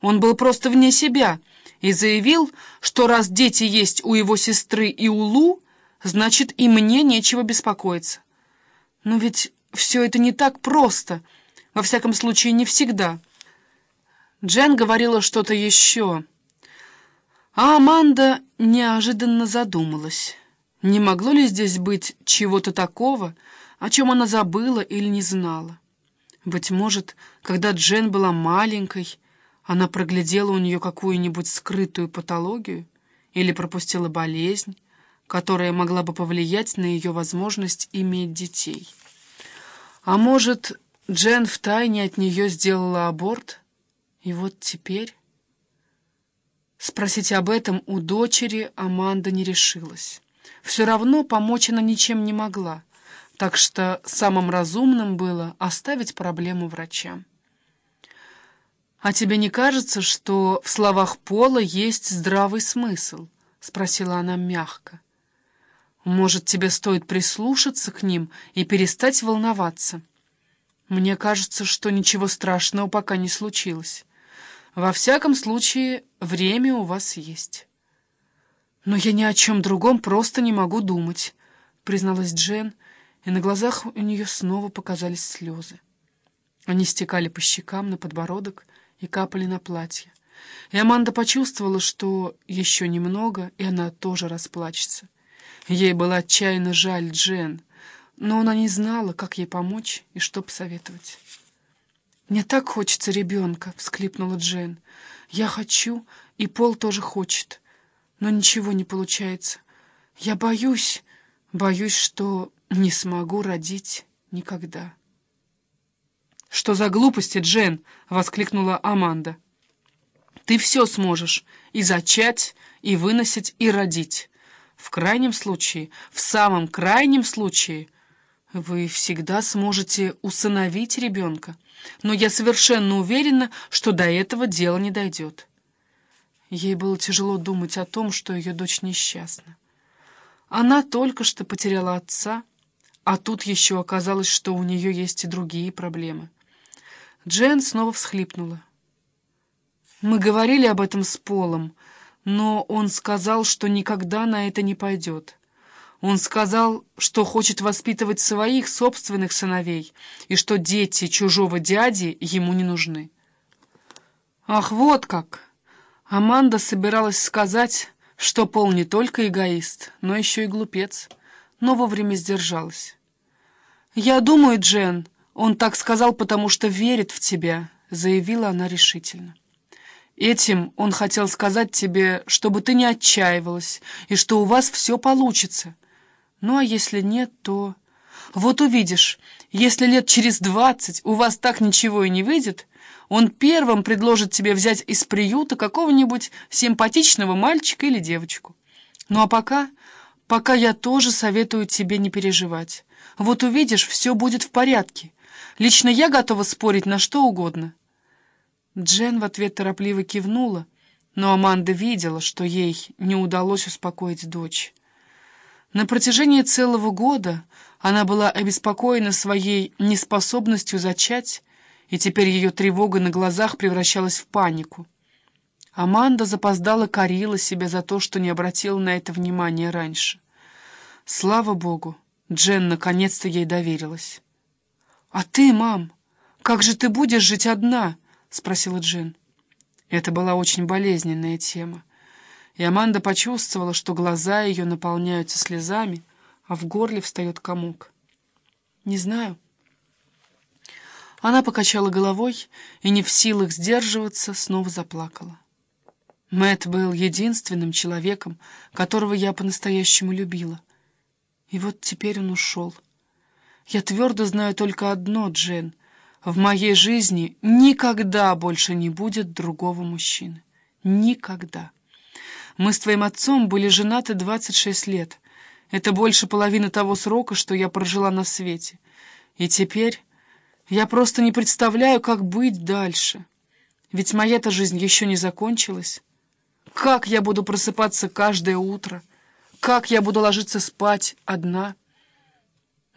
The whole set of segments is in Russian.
Он был просто вне себя и заявил, что раз дети есть у его сестры и у Лу, значит, и мне нечего беспокоиться. Но ведь все это не так просто, во всяком случае, не всегда. Джен говорила что-то еще, а Аманда неожиданно задумалась. Не могло ли здесь быть чего-то такого, о чем она забыла или не знала? Быть может, когда Джен была маленькой, она проглядела у нее какую-нибудь скрытую патологию или пропустила болезнь, которая могла бы повлиять на ее возможность иметь детей. А может, Джен втайне от нее сделала аборт, и вот теперь... Спросить об этом у дочери Аманда не решилась. Все равно помочь она ничем не могла, так что самым разумным было оставить проблему врачам. «А тебе не кажется, что в словах Пола есть здравый смысл?» — спросила она мягко. «Может, тебе стоит прислушаться к ним и перестать волноваться? Мне кажется, что ничего страшного пока не случилось. Во всяком случае, время у вас есть». «Но я ни о чем другом просто не могу думать», — призналась Джен, и на глазах у нее снова показались слезы. Они стекали по щекам на подбородок, и капали на платье. И Аманда почувствовала, что еще немного, и она тоже расплачется. Ей было отчаянно жаль Джен, но она не знала, как ей помочь и что посоветовать. «Мне так хочется ребенка!» — всклипнула Джен. «Я хочу, и Пол тоже хочет, но ничего не получается. Я боюсь, боюсь, что не смогу родить никогда». «Что за глупости, Джен?» — воскликнула Аманда. «Ты все сможешь. И зачать, и выносить, и родить. В крайнем случае, в самом крайнем случае, вы всегда сможете усыновить ребенка. Но я совершенно уверена, что до этого дело не дойдет». Ей было тяжело думать о том, что ее дочь несчастна. Она только что потеряла отца, а тут еще оказалось, что у нее есть и другие проблемы. Джен снова всхлипнула. «Мы говорили об этом с Полом, но он сказал, что никогда на это не пойдет. Он сказал, что хочет воспитывать своих собственных сыновей, и что дети чужого дяди ему не нужны». «Ах, вот как!» Аманда собиралась сказать, что Пол не только эгоист, но еще и глупец, но вовремя сдержалась. «Я думаю, Джен...» «Он так сказал, потому что верит в тебя», — заявила она решительно. «Этим он хотел сказать тебе, чтобы ты не отчаивалась, и что у вас все получится. Ну, а если нет, то... Вот увидишь, если лет через двадцать у вас так ничего и не выйдет, он первым предложит тебе взять из приюта какого-нибудь симпатичного мальчика или девочку. Ну, а пока... Пока я тоже советую тебе не переживать. Вот увидишь, все будет в порядке». Лично я готова спорить на что угодно». Джен в ответ торопливо кивнула, но Аманда видела, что ей не удалось успокоить дочь. На протяжении целого года она была обеспокоена своей неспособностью зачать, и теперь ее тревога на глазах превращалась в панику. Аманда запоздала корила себя за то, что не обратила на это внимания раньше. Слава богу, Джен наконец-то ей доверилась. «А ты, мам, как же ты будешь жить одна?» — спросила Джин. Это была очень болезненная тема, и Аманда почувствовала, что глаза ее наполняются слезами, а в горле встает комок. «Не знаю». Она покачала головой и, не в силах сдерживаться, снова заплакала. Мэт был единственным человеком, которого я по-настоящему любила. И вот теперь он ушел. Я твердо знаю только одно, Джен. В моей жизни никогда больше не будет другого мужчины. Никогда. Мы с твоим отцом были женаты 26 лет. Это больше половины того срока, что я прожила на свете. И теперь я просто не представляю, как быть дальше. Ведь моя-то жизнь еще не закончилась. Как я буду просыпаться каждое утро? Как я буду ложиться спать одна?»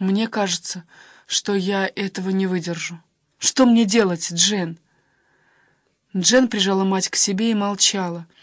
Мне кажется, что я этого не выдержу. Что мне делать, Джен?» Джен прижала мать к себе и молчала.